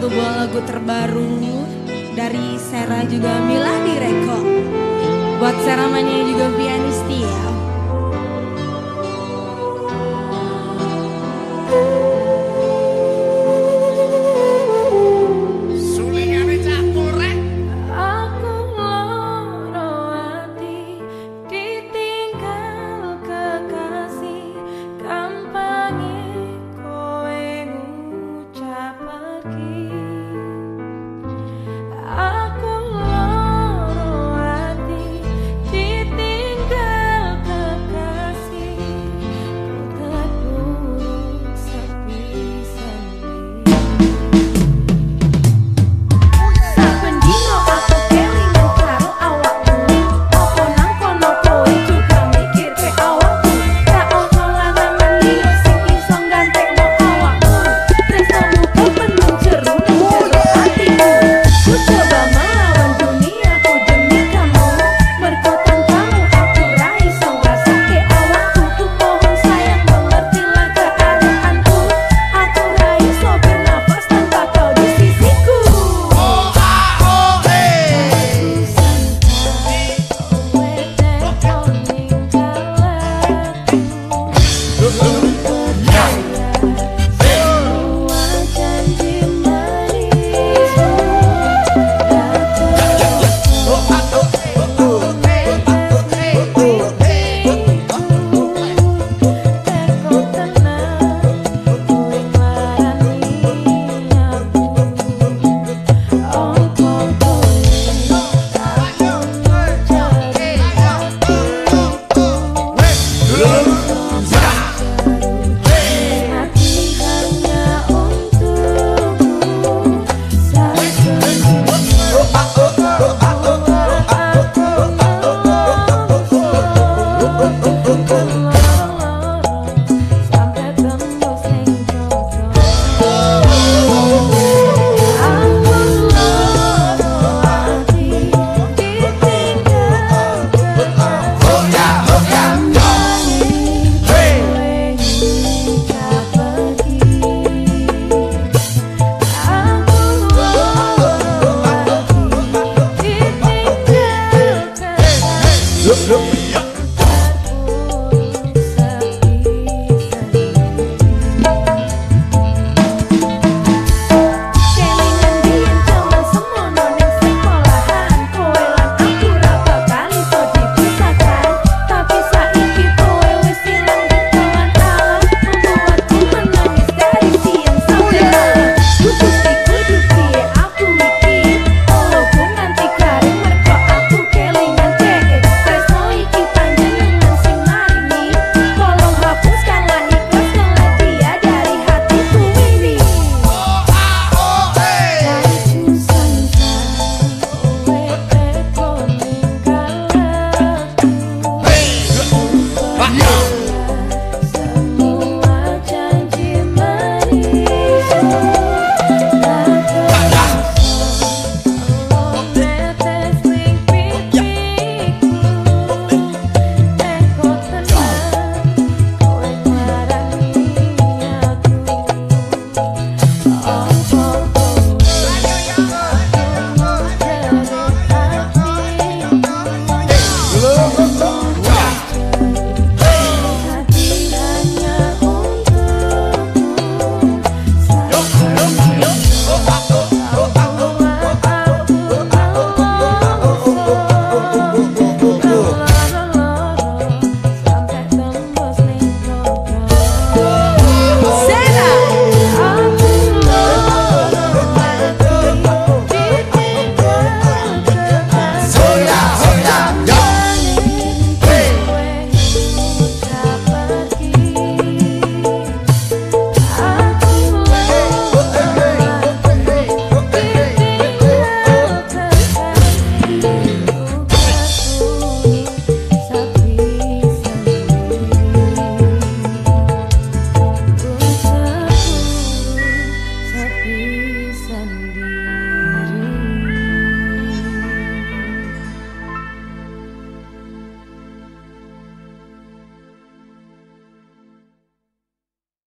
satu buah lagu terbaru dari Sera juga Mila di Reko. Buat Seramanya juga Vianney